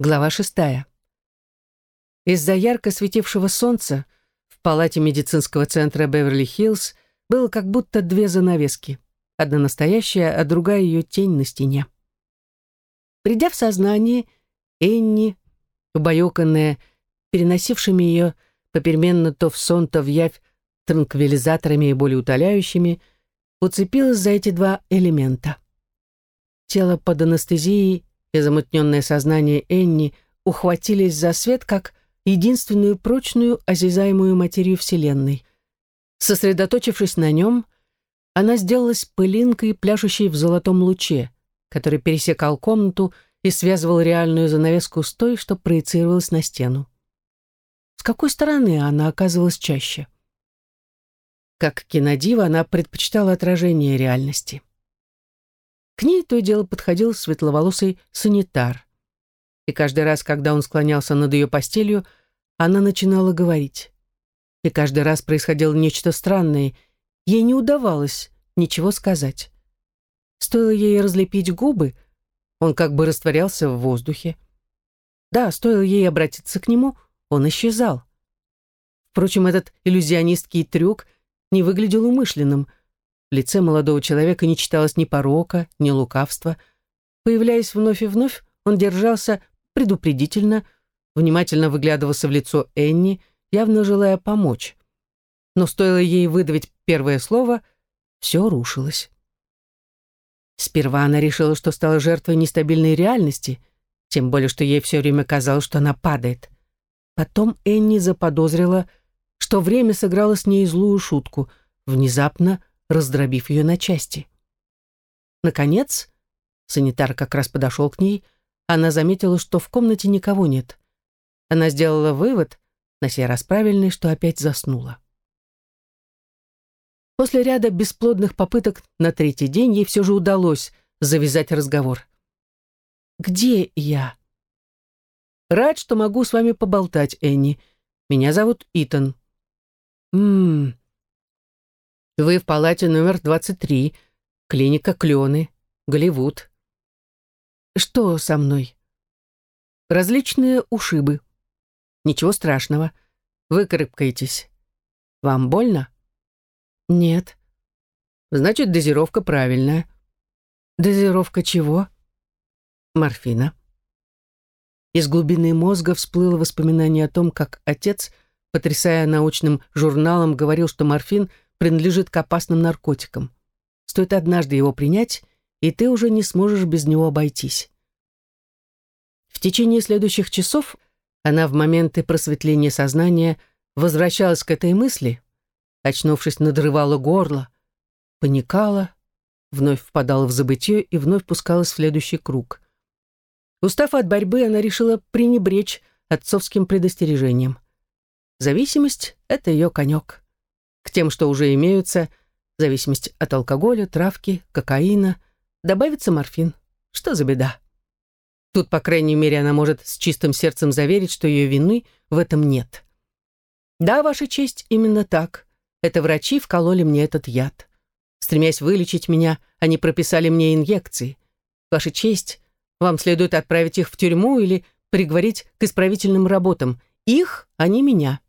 Глава шестая. Из-за ярко светившего солнца в палате медицинского центра Беверли-Хиллз было как будто две занавески. Одна настоящая, а другая ее тень на стене. Придя в сознание, Энни, убаюканная, переносившими ее попеременно то в сон, то в явь транквилизаторами и болеутоляющими, уцепилась за эти два элемента. Тело под анестезией и замутненное сознание Энни ухватились за свет как единственную прочную осязаемую материю Вселенной. Сосредоточившись на нем, она сделалась пылинкой, пляшущей в золотом луче, который пересекал комнату и связывал реальную занавеску с той, что проецировалась на стену. С какой стороны она оказывалась чаще? Как кинодива, она предпочитала отражение реальности. К ней то и дело подходил светловолосый санитар. И каждый раз, когда он склонялся над ее постелью, она начинала говорить. И каждый раз происходило нечто странное. Ей не удавалось ничего сказать. Стоило ей разлепить губы, он как бы растворялся в воздухе. Да, стоило ей обратиться к нему, он исчезал. Впрочем, этот иллюзионистский трюк не выглядел умышленным — в лице молодого человека не читалось ни порока, ни лукавства. Появляясь вновь и вновь, он держался предупредительно, внимательно выглядывался в лицо Энни, явно желая помочь. Но стоило ей выдавить первое слово, все рушилось. Сперва она решила, что стала жертвой нестабильной реальности, тем более, что ей все время казалось, что она падает. Потом Энни заподозрила, что время сыграло с ней злую шутку. Внезапно раздробив ее на части. Наконец, санитар как раз подошел к ней, она заметила, что в комнате никого нет. Она сделала вывод, на сей раз правильный, что опять заснула. После ряда бесплодных попыток на третий день ей все же удалось завязать разговор. «Где я?» «Рад, что могу с вами поболтать, Энни. Меня зовут Итан». «Ммм, вы в палате номер 23, клиника Клены, Голливуд. Что со мной? Различные ушибы. Ничего страшного. Выкарабкаетесь. Вам больно? Нет. Значит, дозировка правильная. Дозировка чего? Морфина. Из глубины мозга всплыло воспоминание о том, как отец, потрясая научным журналом, говорил, что морфин — принадлежит к опасным наркотикам. Стоит однажды его принять, и ты уже не сможешь без него обойтись. В течение следующих часов она в моменты просветления сознания возвращалась к этой мысли, очнувшись, надрывала горло, паникала, вновь впадала в забытье и вновь пускалась в следующий круг. Устав от борьбы, она решила пренебречь отцовским предостережением. Зависимость — это ее конек к тем, что уже имеются, зависимость от алкоголя, травки, кокаина, добавится морфин. Что за беда? Тут, по крайней мере, она может с чистым сердцем заверить, что ее вины в этом нет. Да, Ваша честь, именно так. Это врачи вкололи мне этот яд. Стремясь вылечить меня, они прописали мне инъекции. Ваша честь, вам следует отправить их в тюрьму или приговорить к исправительным работам. Их, а не меня.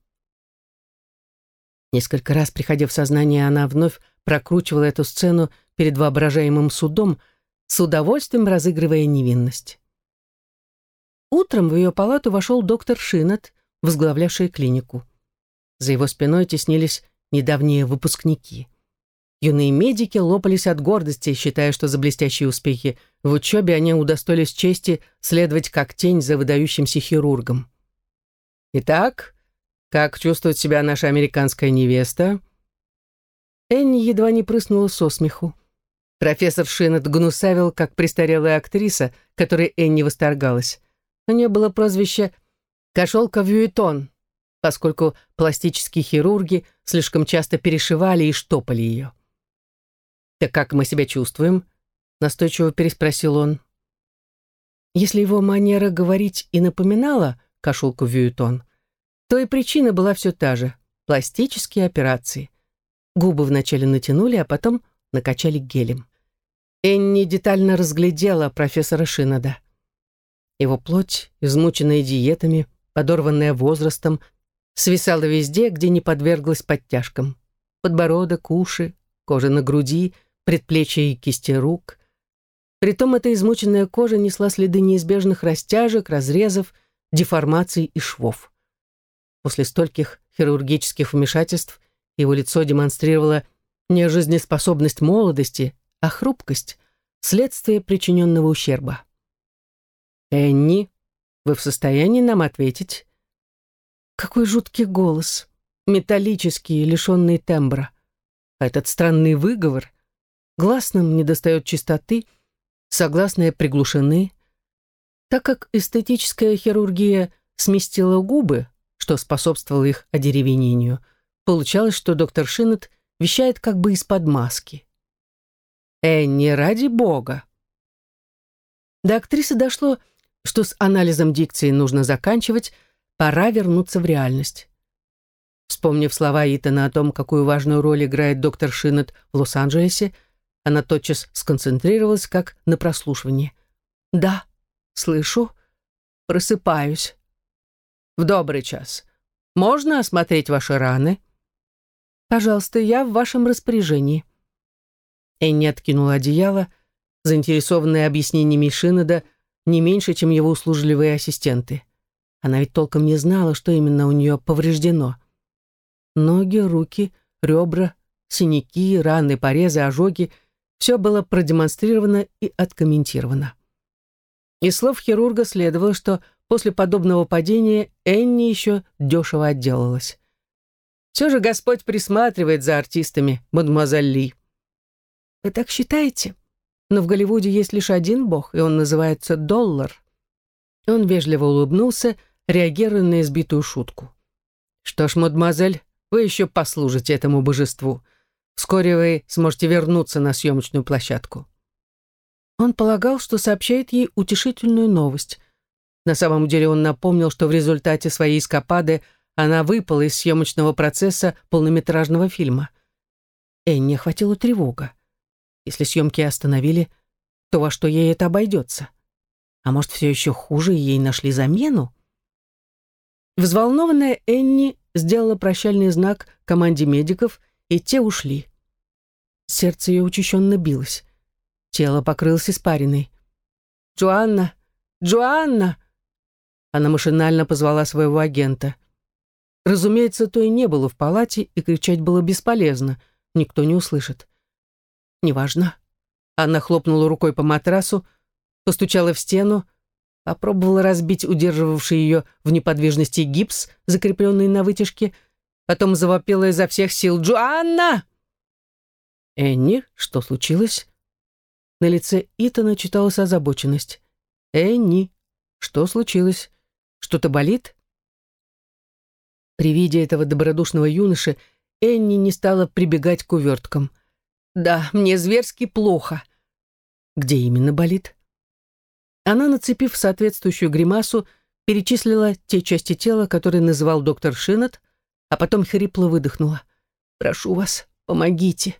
Несколько раз, приходя в сознание, она вновь прокручивала эту сцену перед воображаемым судом, с удовольствием разыгрывая невинность. Утром в ее палату вошел доктор Шинет, возглавлявший клинику. За его спиной теснились недавние выпускники. Юные медики лопались от гордости, считая, что за блестящие успехи в учебе они удостоились чести следовать как тень за выдающимся хирургом. «Итак, «Как чувствует себя наша американская невеста?» Энни едва не прыснула со смеху. Профессор Шинет гнусавил, как престарелая актриса, которой Энни восторгалась. У нее было прозвище «Кошелка Вьюитон», поскольку пластические хирурги слишком часто перешивали и штопали ее. «Так как мы себя чувствуем?» — настойчиво переспросил он. Если его манера говорить и напоминала кошелку Вьюитон, то и причина была все та же – пластические операции. Губы вначале натянули, а потом накачали гелем. Энни детально разглядела профессора Шинода. Его плоть, измученная диетами, подорванная возрастом, свисала везде, где не подверглась подтяжкам. Подбородок, уши, кожа на груди, предплечья и кисти рук. Притом эта измученная кожа несла следы неизбежных растяжек, разрезов, деформаций и швов. После стольких хирургических вмешательств его лицо демонстрировало не жизнеспособность молодости, а хрупкость, следствие причиненного ущерба. «Энни, вы в состоянии нам ответить?» Какой жуткий голос, металлический, лишенный тембра. Этот странный выговор, гласным недостает чистоты, согласные приглушены. Так как эстетическая хирургия сместила губы, что способствовало их одеревенению, получалось, что доктор Шинет вещает как бы из-под маски. «Энни, ради бога!» До актрисы дошло, что с анализом дикции нужно заканчивать, пора вернуться в реальность. Вспомнив слова Итана о том, какую важную роль играет доктор Шинет в Лос-Анджелесе, она тотчас сконцентрировалась, как на прослушивании. «Да, слышу, просыпаюсь. В добрый час. Можно осмотреть ваши раны?» «Пожалуйста, я в вашем распоряжении». Энни откинула одеяло, заинтересованная объяснениями Шинеда не меньше, чем его услужливые ассистенты. Она ведь толком не знала, что именно у нее повреждено. Ноги, руки, ребра, синяки, раны, порезы, ожоги — все было продемонстрировано и откомментировано. Из слов хирурга следовало, что после подобного падения Энни еще дешево отделалась. Все же Господь присматривает за артистами, мадемуазель Ли. Вы так считаете? Но в Голливуде есть лишь один бог, и он называется доллар. Он вежливо улыбнулся, реагируя на избитую шутку. Что ж, мадемуазель, вы еще послужите этому божеству. Вскоре вы сможете вернуться на съемочную площадку. Он полагал, что сообщает ей утешительную новость. На самом деле он напомнил, что в результате своей эскапады она выпала из съемочного процесса полнометражного фильма. Энни охватила тревога. Если съемки остановили, то во что ей это обойдется? А может, все еще хуже, и ей нашли замену? Взволнованная Энни сделала прощальный знак команде медиков, и те ушли. Сердце ее учащенно билось. Тело покрылось испариной. «Джоанна! Джоанна!» Она машинально позвала своего агента. Разумеется, то и не было в палате, и кричать было бесполезно. Никто не услышит. «Неважно». Анна хлопнула рукой по матрасу, постучала в стену, попробовала разбить удерживавший ее в неподвижности гипс, закрепленный на вытяжке, потом завопила изо всех сил «Джоанна!» «Энни, что случилось?» На лице Итана читалась озабоченность. «Энни, что случилось? Что-то болит?» При виде этого добродушного юноши Энни не стала прибегать к уверткам. «Да, мне зверски плохо». «Где именно болит?» Она, нацепив соответствующую гримасу, перечислила те части тела, которые называл доктор Шинет, а потом хрипло выдохнула. «Прошу вас, помогите».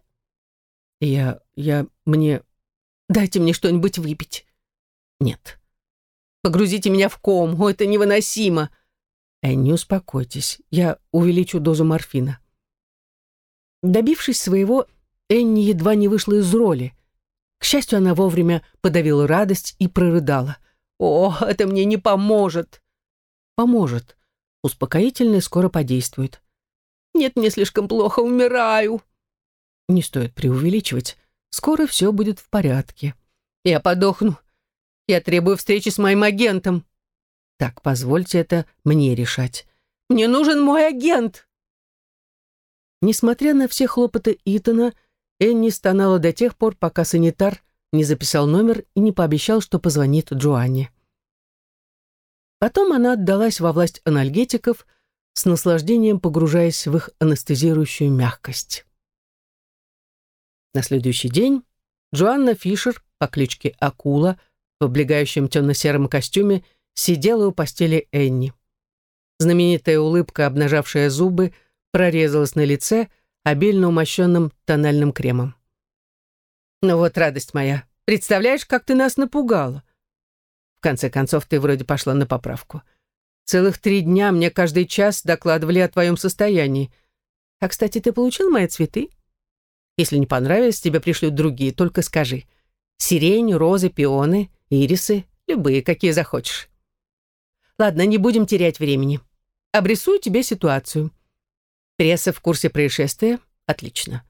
Я... я... мне... Дайте мне что-нибудь выпить. Нет. Погрузите меня в ком. О, это невыносимо. Энни, успокойтесь. Я увеличу дозу морфина. Добившись своего, Энни едва не вышла из роли. К счастью, она вовремя подавила радость и прорыдала. «О, это мне не поможет!» «Поможет. Успокоительное скоро подействует». «Нет, мне слишком плохо, умираю!» Не стоит преувеличивать. Скоро все будет в порядке. Я подохну. Я требую встречи с моим агентом. Так, позвольте это мне решать. Мне нужен мой агент. Несмотря на все хлопоты Итана, Энни стонала до тех пор, пока санитар не записал номер и не пообещал, что позвонит Джоанне. Потом она отдалась во власть анальгетиков, с наслаждением погружаясь в их анестезирующую мягкость. На следующий день Джоанна Фишер по кличке Акула в облегающем темно-сером костюме сидела у постели Энни. Знаменитая улыбка, обнажавшая зубы, прорезалась на лице обильно умощенным тональным кремом. «Ну вот, радость моя, представляешь, как ты нас напугала?» В конце концов, ты вроде пошла на поправку. Целых три дня мне каждый час докладывали о твоем состоянии. А, кстати, ты получил мои цветы? Если не понравились, тебе пришлют другие, только скажи. Сирень, розы, пионы, ирисы, любые, какие захочешь. Ладно, не будем терять времени. Обрисую тебе ситуацию. Пресса в курсе происшествия? Отлично.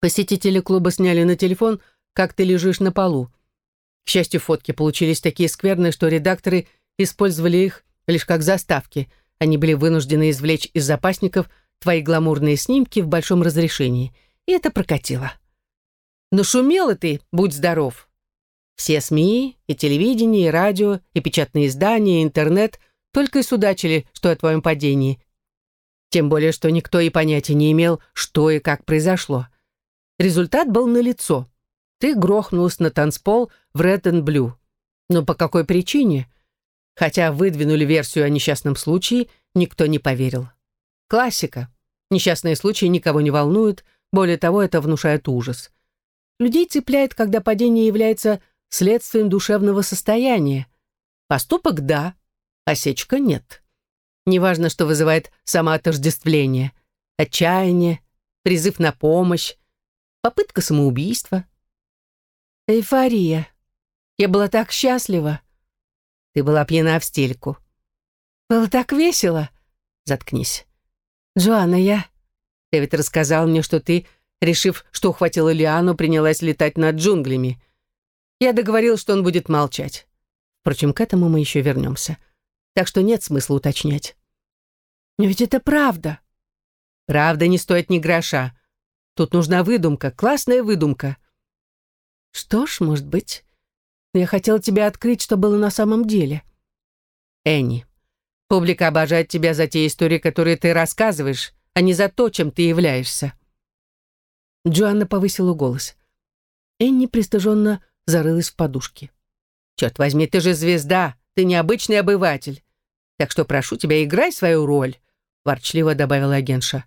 Посетители клуба сняли на телефон, как ты лежишь на полу. К счастью, фотки получились такие скверные, что редакторы использовали их лишь как заставки. Они были вынуждены извлечь из запасников твои гламурные снимки в большом разрешении. И это прокатило. Но шумела ты, будь здоров. Все СМИ, и телевидение, и радио, и печатные издания, и интернет только и судачили, что о твоем падении. Тем более, что никто и понятия не имел, что и как произошло. Результат был налицо. Ты грохнулась на танцпол в Red and Blue. Но по какой причине? Хотя выдвинули версию о несчастном случае, никто не поверил. Классика. Несчастные случаи никого не волнуют, более того, это внушает ужас. Людей цепляет, когда падение является следствием душевного состояния. Поступок – да, осечка – нет. Неважно, что вызывает самоотождествление, отчаяние, призыв на помощь, попытка самоубийства. Эйфория. Я была так счастлива. Ты была пьяна в стельку. Было так весело. Заткнись. Джоанна, я... Ведь рассказал мне, что ты, решив, что ухватила Лиану, принялась летать над джунглями. Я договорил, что он будет молчать. Впрочем, к этому мы еще вернемся так что нет смысла уточнять. Но ведь это правда. Правда не стоит ни гроша. Тут нужна выдумка, классная выдумка. Что ж, может быть. Но я хотела тебе открыть, что было на самом деле. Энни, публика обожает тебя за те истории, которые ты рассказываешь, а не за то, чем ты являешься. Джоанна повысила голос. Энни пристыженно зарылась в подушки. «Черт возьми, ты же звезда! Ты необычный обыватель. Так что прошу тебя, играй свою роль», — ворчливо добавила агентша.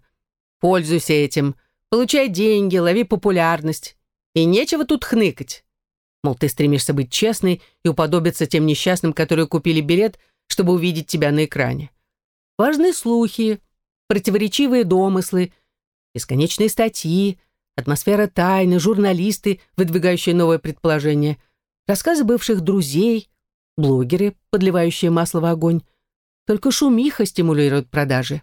«Пользуйся этим, получай деньги, лови популярность. И нечего тут хныкать. Мол, ты стремишься быть честной и уподобиться тем несчастным, которые купили билет, чтобы увидеть тебя на экране. Важные слухи, противоречивые домыслы, бесконечные статьи, атмосфера тайны, журналисты, выдвигающие новые предположения, рассказы бывших друзей, блогеры, подливающие масло в огонь. Только шумиха стимулирует продажи.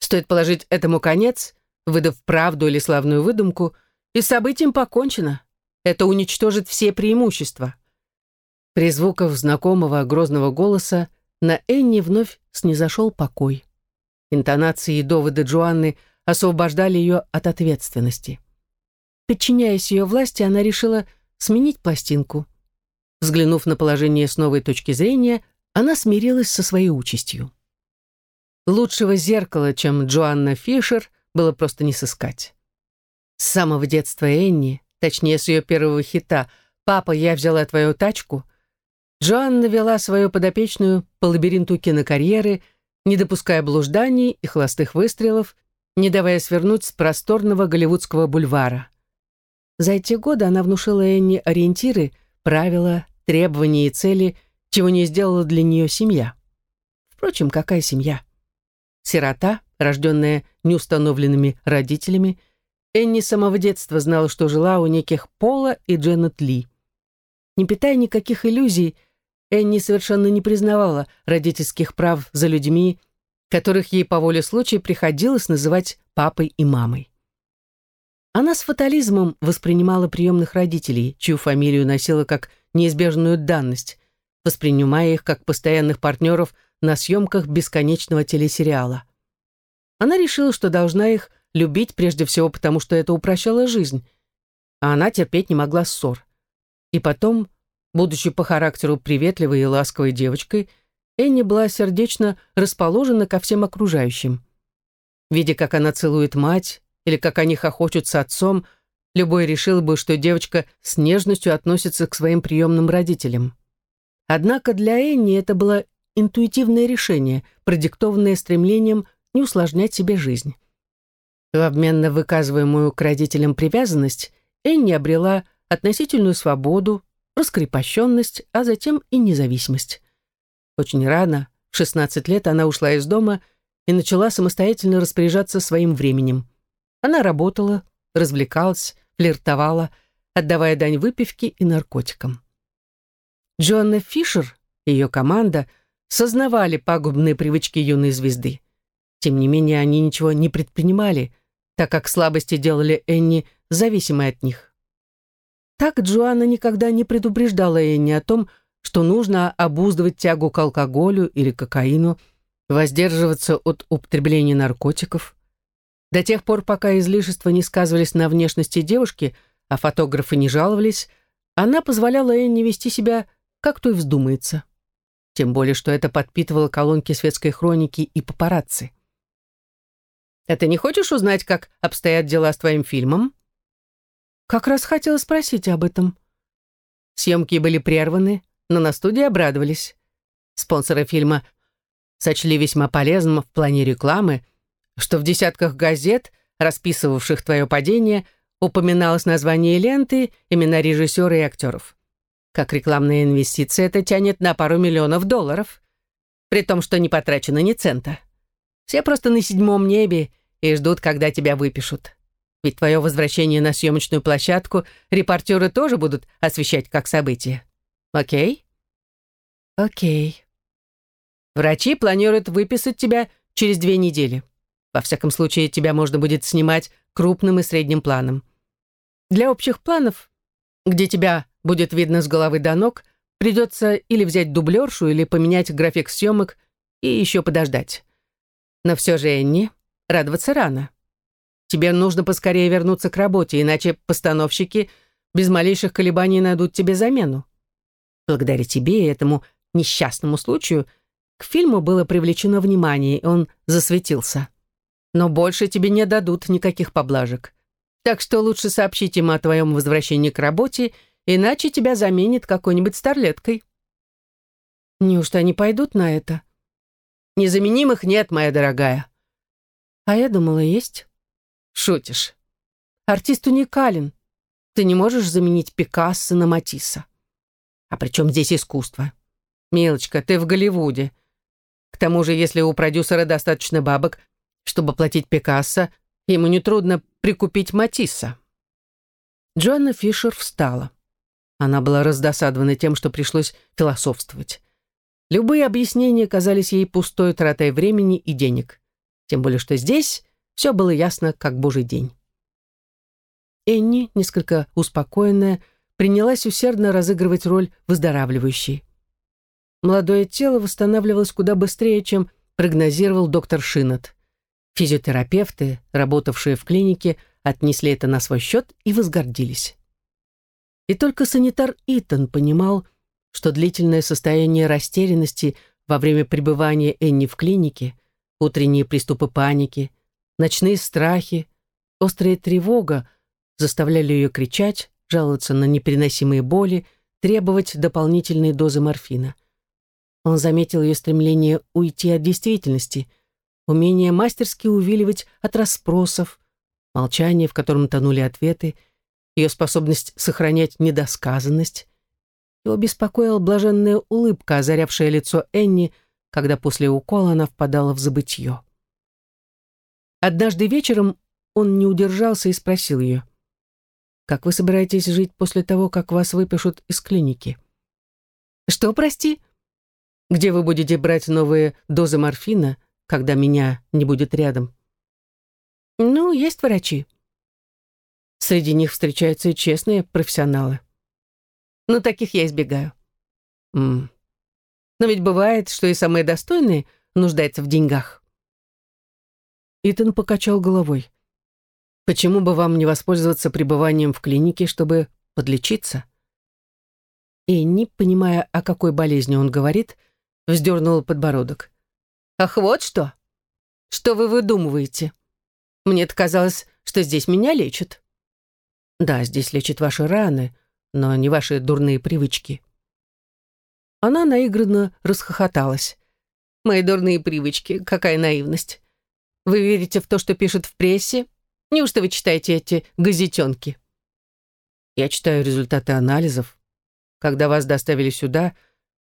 Стоит положить этому конец, выдав правду или славную выдумку, и с событием покончено. Это уничтожит все преимущества. При звуках знакомого грозного голоса на Энни вновь снизошел покой. Интонации и доводы Джоанны освобождали ее от ответственности. Подчиняясь ее власти, она решила сменить пластинку. Взглянув на положение с новой точки зрения, она смирилась со своей участью. Лучшего зеркала, чем Джоанна Фишер, было просто не сыскать. С самого детства Энни, точнее с ее первого хита «Папа, я взяла твою тачку», Джоанна вела свою подопечную по лабиринту кинокарьеры, не допуская блужданий и холостых выстрелов, не давая свернуть с просторного голливудского бульвара. За эти годы она внушила Энни ориентиры, правила, требования и цели, чего не сделала для нее семья. Впрочем, какая семья? Сирота, рожденная неустановленными родителями, Энни с самого детства знала, что жила у неких Пола и Дженнет Ли. Не питая никаких иллюзий, Энни совершенно не признавала родительских прав за людьми, которых ей по воле случая приходилось называть папой и мамой. Она с фатализмом воспринимала приемных родителей, чью фамилию носила как неизбежную данность, воспринимая их как постоянных партнеров на съемках бесконечного телесериала. Она решила, что должна их любить прежде всего потому, что это упрощало жизнь, а она терпеть не могла ссор. И потом, будучи по характеру приветливой и ласковой девочкой, Энни была сердечно расположена ко всем окружающим. Видя, как она целует мать, или как они хохочут с отцом, любой решил бы, что девочка с нежностью относится к своим приемным родителям. Однако для Энни это было интуитивное решение, продиктованное стремлением не усложнять себе жизнь. В обмен на выказываемую к родителям привязанность Энни обрела относительную свободу, раскрепощенность, а затем и независимость. Очень рано, в 16 лет, она ушла из дома и начала самостоятельно распоряжаться своим временем. Она работала, развлекалась, флиртовала, отдавая дань выпивке и наркотикам. Джоанна Фишер и ее команда сознавали пагубные привычки юной звезды. Тем не менее, они ничего не предпринимали, так как слабости делали Энни зависимой от них. Так Джоанна никогда не предупреждала Энни о том, что нужно обуздывать тягу к алкоголю или кокаину, воздерживаться от употребления наркотиков. До тех пор, пока излишества не сказывались на внешности девушки, а фотографы не жаловались, она позволяла Энни вести себя, как то и вздумается. Тем более, что это подпитывало колонки светской хроники и папарацци. «Это не хочешь узнать, как обстоят дела с твоим фильмом?» «Как раз хотела спросить об этом». Съемки были прерваны, но на студии обрадовались. Спонсоры фильма сочли весьма полезным в плане рекламы, что в десятках газет, расписывавших твое падение, упоминалось название ленты, имена режиссера и актеров. Как рекламная инвестиция это тянет на пару миллионов долларов, при том, что не потрачено ни цента. Все просто на седьмом небе и ждут, когда тебя выпишут. Ведь твое возвращение на съемочную площадку репортеры тоже будут освещать как событие. Окей? Окей. Врачи планируют выписать тебя через две недели. Во всяком случае, тебя можно будет снимать крупным и средним планом. Для общих планов, где тебя будет видно с головы до ног, придется или взять дублершу, или поменять график съемок и еще подождать. Но все же, Энни, радоваться рано. Тебе нужно поскорее вернуться к работе, иначе постановщики без малейших колебаний найдут тебе замену. Благодаря тебе и этому несчастному случаю к фильму было привлечено внимание, и он засветился. Но больше тебе не дадут никаких поблажек. Так что лучше сообщить им о твоем возвращении к работе, иначе тебя заменит какой-нибудь старлеткой. Неужто они пойдут на это? Незаменимых нет, моя дорогая. А я думала, есть. Шутишь. Артист уникален. Ты не можешь заменить Пикассо на Матисса. А при чем здесь искусство? Милочка, ты в Голливуде. К тому же, если у продюсера достаточно бабок, чтобы платить Пикассо, ему нетрудно прикупить Матисса. Джоанна Фишер встала. Она была раздосадована тем, что пришлось философствовать. Любые объяснения казались ей пустой тратой времени и денег. Тем более, что здесь все было ясно, как божий день. Энни, несколько успокоенная, принялась усердно разыгрывать роль выздоравливающей. Молодое тело восстанавливалось куда быстрее, чем прогнозировал доктор Шинот. Физиотерапевты, работавшие в клинике, отнесли это на свой счет и возгордились. И только санитар Итан понимал, что длительное состояние растерянности во время пребывания Энни в клинике, утренние приступы паники, ночные страхи, острая тревога заставляли ее кричать, жаловаться на непереносимые боли, требовать дополнительной дозы морфина. Он заметил ее стремление уйти от действительности, умение мастерски увиливать от расспросов, молчание, в котором тонули ответы, ее способность сохранять недосказанность. Его беспокоила блаженная улыбка, озарявшая лицо Энни, когда после укола она впадала в забытье. Однажды вечером он не удержался и спросил ее, как вы собираетесь жить после того, как вас выпишут из клиники? Что, прости? Где вы будете брать новые дозы морфина, когда меня не будет рядом? Ну, есть врачи. Среди них встречаются и честные профессионалы. Ну, таких я избегаю. М. Но ведь бывает, что и самые достойные нуждаются в деньгах. Итан покачал головой. Почему бы вам не воспользоваться пребыванием в клинике, чтобы подлечиться? И, не понимая, о какой болезни он говорит, вздернул подбородок. «Ах, вот что! Что вы выдумываете? Мне-то казалось, что здесь меня лечат». «Да, здесь лечат ваши раны, но не ваши дурные привычки». Она наигранно расхохоталась. «Мои дурные привычки, какая наивность! Вы верите в то, что пишут в прессе, Неужто вы читаете эти газетенки? Я читаю результаты анализов. когда вас доставили сюда,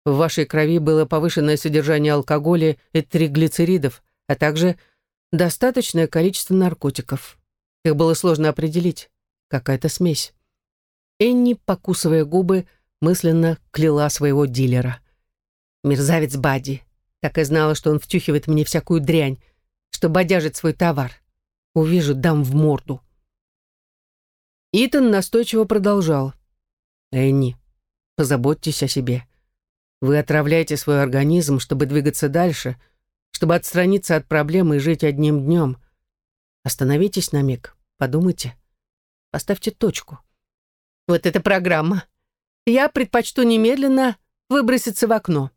в вашей крови было повышенное содержание алкоголя и триглицеридов, а также достаточное количество наркотиков. Их было сложно определить. Какая-то смесь. Энни, покусывая губы, мысленно кляла своего дилера. «Мерзавец Бадди. Так и знала, что он втюхивает мне всякую дрянь, что бодяжит свой товар. Увижу, дам в морду». Итан настойчиво продолжал. «Энни, позаботьтесь о себе. Вы отравляете свой организм, чтобы двигаться дальше, чтобы отстраниться от проблемы и жить одним днем. Остановитесь на миг, подумайте. Поставьте точку. Вот эта программа. Я предпочту немедленно выброситься в окно.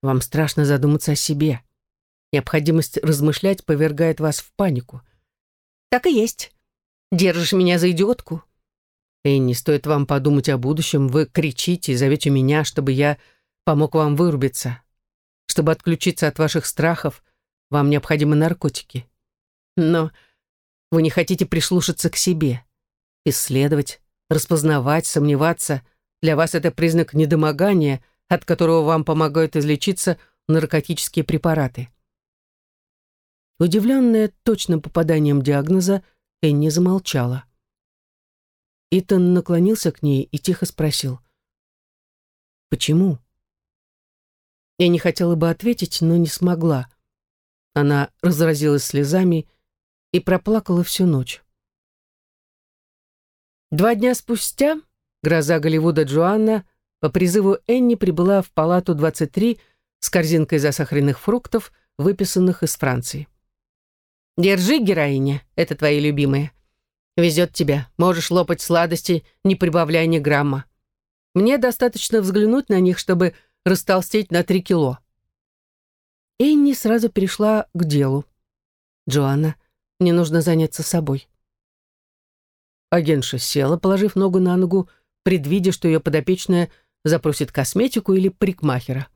Вам страшно задуматься о себе. Необходимость размышлять повергает вас в панику. Так и есть. Держишь меня за идиотку? И не стоит вам подумать о будущем. Вы кричите и зовете меня, чтобы я помог вам вырубиться. Чтобы отключиться от ваших страхов, вам необходимы наркотики. Но вы не хотите прислушаться к себе, исследовать, распознавать, сомневаться. Для вас это признак недомогания, от которого вам помогают излечиться наркотические препараты. Удивленная точным попаданием диагноза, Энни замолчала. Итан наклонился к ней и тихо спросил. «Почему?» Я не хотела бы ответить, но не смогла. Она разразилась слезами и проплакала всю ночь. Два дня спустя гроза Голливуда Джоанна по призыву Энни прибыла в палату 23 с корзинкой засахаренных фруктов, выписанных из Франции. Держи, героиня, это твои любимые. Везет тебя, можешь лопать сладости, не прибавляя ни грамма. Мне достаточно взглянуть на них, чтобы растолстеть на три кило. Энни сразу перешла к делу. «Джоанна, мне нужно заняться собой». Агентша села, положив ногу на ногу, предвидя, что ее подопечная запросит косметику или парикмахера.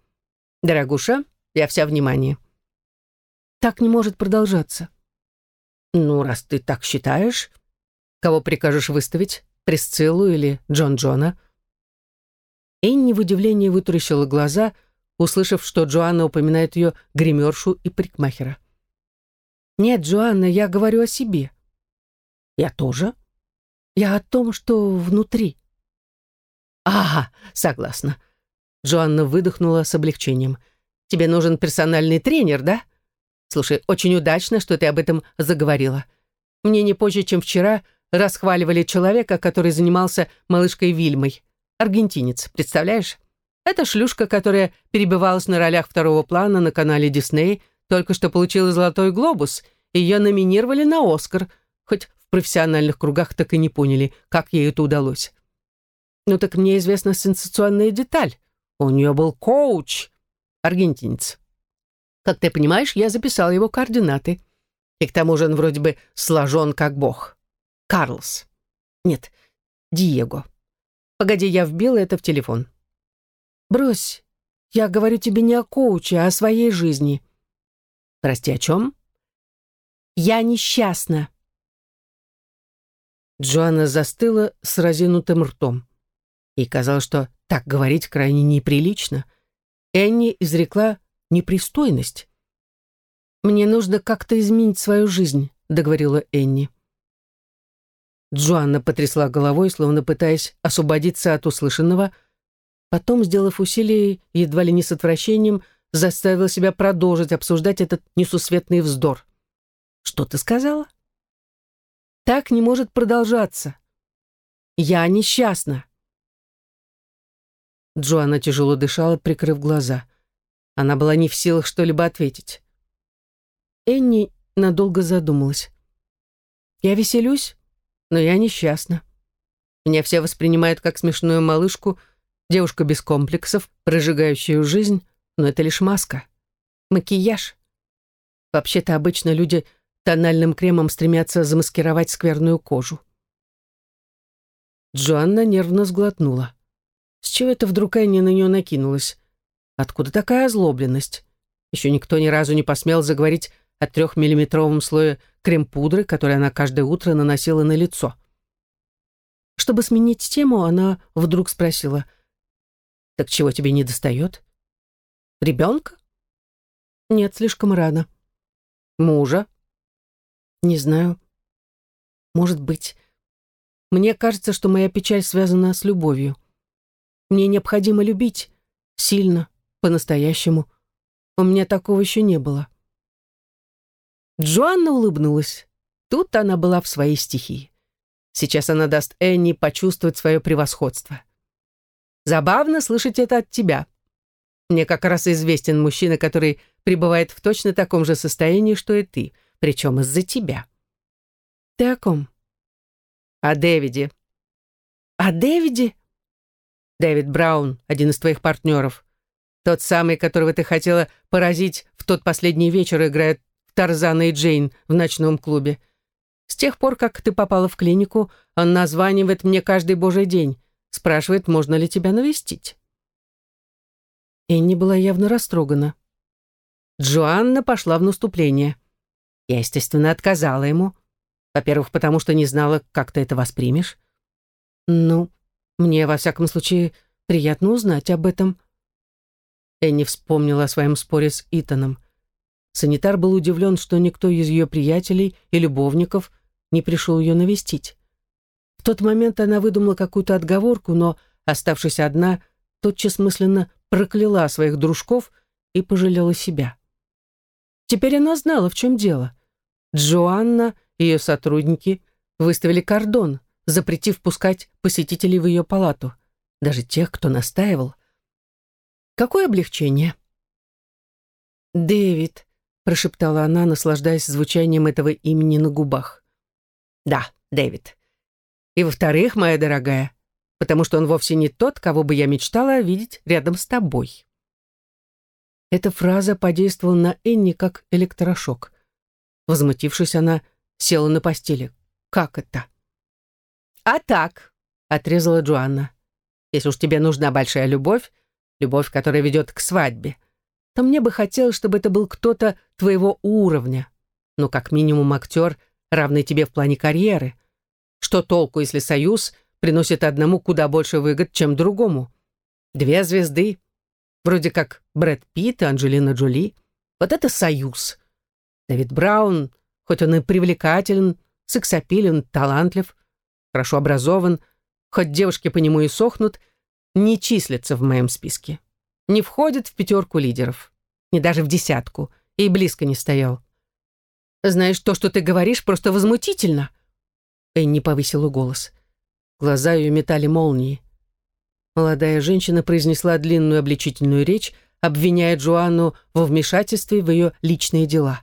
«Дорогуша, я вся внимание». «Так не может продолжаться». «Ну, раз ты так считаешь, кого прикажешь выставить, Присциллу или Джон Джона?» Энни в удивлении вытаращила глаза, услышав, что Джоанна упоминает ее гримершу и парикмахера. «Нет, Джоанна, я говорю о себе». «Я тоже?» «Я о том, что внутри». «Ага, согласна». Джоанна выдохнула с облегчением. «Тебе нужен персональный тренер, да?» Слушай, очень удачно, что ты об этом заговорила. Мне не позже, чем вчера, расхваливали человека, который занимался малышкой Вильмой. Аргентинец, представляешь? Это шлюшка, которая перебивалась на ролях второго плана на канале Дисней, только что получила «Золотой глобус», и ее номинировали на «Оскар», хоть в профессиональных кругах так и не поняли, как ей это удалось. Ну так мне известна сенсационная деталь. У нее был коуч, аргентинец. Как ты понимаешь, я записал его координаты. И к тому же он вроде бы сложен как бог. Карлос. Нет, Диего. Погоди, я вбила это в телефон. Брось, я говорю тебе не о коуче, а о своей жизни. Прости, о чем? Я несчастна. Джоанна застыла с разинутым ртом. И казалось, что так говорить крайне неприлично. Энни изрекла непристойность. «Мне нужно как-то изменить свою жизнь», — договорила Энни. Джоанна потрясла головой, словно пытаясь освободиться от услышанного, потом, сделав усилие, едва ли не с отвращением, заставила себя продолжить обсуждать этот несусветный вздор. «Что ты сказала?» «Так не может продолжаться. Я несчастна». Джоанна тяжело дышала, прикрыв глаза. Она была не в силах что-либо ответить. Энни надолго задумалась. «Я веселюсь, но я несчастна. Меня все воспринимают как смешную малышку, девушку без комплексов, прожигающую жизнь, но это лишь маска. Макияж. Вообще-то обычно люди тональным кремом стремятся замаскировать скверную кожу». Джоанна нервно сглотнула. С чего это вдруг Энни на нее накинулась? Откуда такая озлобленность? Еще никто ни разу не посмел заговорить о трехмиллиметровом слое крем-пудры, который она каждое утро наносила на лицо. Чтобы сменить тему, она вдруг спросила, «Так чего тебе не достает? Ребенка?» «Нет, слишком рано». «Мужа?» «Не знаю. Может быть. Мне кажется, что моя печаль связана с любовью. Мне необходимо любить. Сильно, по-настоящему. У меня такого еще не было». Джоанна улыбнулась. Тут она была в своей стихии. Сейчас она даст Энни почувствовать свое превосходство. Забавно слышать это от тебя. Мне как раз известен мужчина, который пребывает в точно таком же состоянии, что и ты, причем из-за тебя. Ты о ком? О Дэвиде. О Дэвиде? Дэвид Браун, один из твоих партнеров. Тот самый, которого ты хотела поразить в тот последний вечер, играя в Тарзана и Джейн в ночном клубе. С тех пор, как ты попала в клинику, он названивает мне каждый божий день. Спрашивает, можно ли тебя навестить. Энни была явно растрогана. Джоанна пошла в наступление. Я, естественно, отказала ему. Во-первых, потому что не знала, как ты это воспримешь. Ну, мне, во всяком случае, приятно узнать об этом. Энни вспомнила о своем споре с Итаном. Санитар был удивлен, что никто из ее приятелей и любовников не пришел ее навестить. В тот момент она выдумала какую-то отговорку, но, оставшись одна, тотчас мысленно прокляла своих дружков и пожалела себя. Теперь она знала, в чем дело. Джоанна и ее сотрудники выставили кордон, запретив пускать посетителей в ее палату, даже тех, кто настаивал. Какое облегчение! «Дэвид», — прошептала она, наслаждаясь звучанием этого имени на губах. Да, Дэвид. И во-вторых, моя дорогая, потому что он вовсе не тот, кого бы я мечтала видеть рядом с тобой. Эта фраза подействовала на Энни как электрошок. Возмутившись, она села на постели. «Как это?» «А так», — отрезала Джоанна. «Если уж тебе нужна большая любовь, любовь, которая ведет к свадьбе, то мне бы хотелось, чтобы это был кто-то твоего уровня. Ну, как минимум актер — равный тебе в плане карьеры. Что толку, если союз приносит одному куда больше выгод, чем другому? Две звезды, вроде как Брэд Питт и Анджелина Джоли. Вот это союз. Дэвид Браун, хоть он и привлекателен, сексапилен, талантлив, хорошо образован, хоть девушки по нему и сохнут, не числится в моем списке. Не входит в пятерку лидеров, не даже в десятку, и близко не стоял. Знаешь, то, что ты говоришь, просто возмутительно. Энни повысила голос. Глаза ее метали молнии. Молодая женщина произнесла длинную обличительную речь, обвиняя Джоанну во вмешательстве в ее личные дела.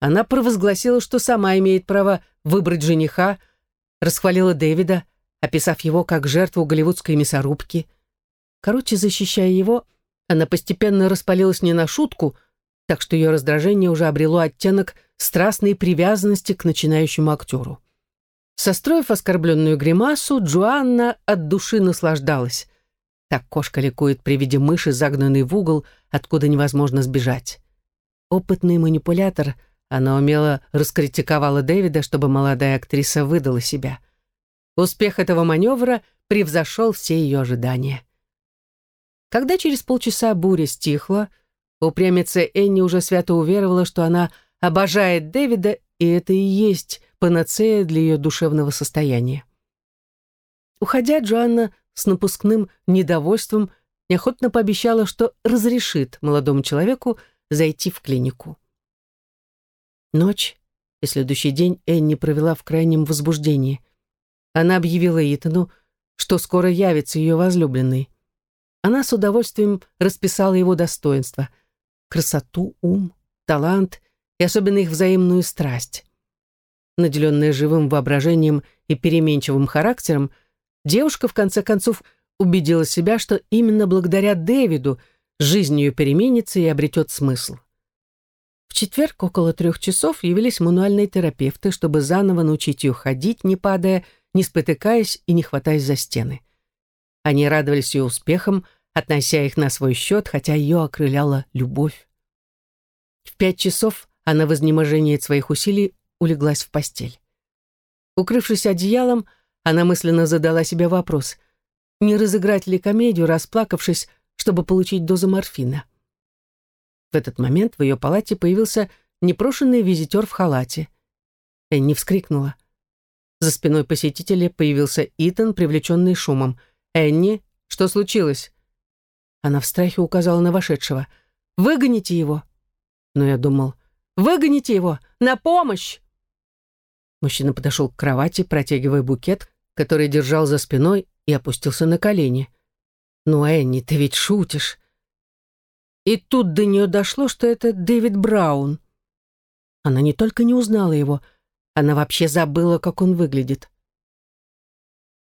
Она провозгласила, что сама имеет право выбрать жениха, расхвалила Дэвида, описав его как жертву голливудской мясорубки. Короче, защищая его, она постепенно распалилась не на шутку, так что ее раздражение уже обрело оттенок страстной привязанности к начинающему актеру. Состроив оскорбленную гримасу, Джоанна от души наслаждалась. Так кошка ликует при виде мыши, загнанной в угол, откуда невозможно сбежать. Опытный манипулятор, она умело раскритиковала Дэвида, чтобы молодая актриса выдала себя. Успех этого маневра превзошел все ее ожидания. Когда через полчаса буря стихла, упрямица Энни уже свято уверовала, что она обожает Дэвида, и это и есть панацея для ее душевного состояния. Уходя, Джоанна с напускным недовольством неохотно пообещала, что разрешит молодому человеку зайти в клинику. Ночь и следующий день Энни провела в крайнем возбуждении. Она объявила Итану, что скоро явится ее возлюбленный. Она с удовольствием расписала его достоинства — красоту, ум, талант и особенно их взаимную страсть. Наделенная живым воображением и переменчивым характером, девушка в конце концов убедила себя, что именно благодаря Дэвиду жизнь ее переменится и обретет смысл. В четверг около трех часов явились мануальные терапевты, чтобы заново научить ее ходить, не падая, не спотыкаясь и не хватаясь за стены. Они радовались ее успехам, относя их на свой счет, хотя ее окрыляла любовь. В пять часов она в изнеможении от своих усилий улеглась в постель. Укрывшись одеялом, она мысленно задала себе вопрос, не разыграть ли комедию, расплакавшись, чтобы получить дозу морфина. В этот момент в ее палате появился непрошенный визитер в халате. Энни вскрикнула. За спиной посетителя появился Итан, привлеченный шумом. «Энни, что случилось?» Она в страхе указала на вошедшего. «Выгоните его!» Но я думал, «Выгоните его! На помощь!» Мужчина подошел к кровати, протягивая букет, который держал за спиной, и опустился на колени. «Ну, Энни, ты ведь шутишь!» И тут до нее дошло, что это Дэвид Браун. Она не только не узнала его, она вообще забыла, как он выглядит.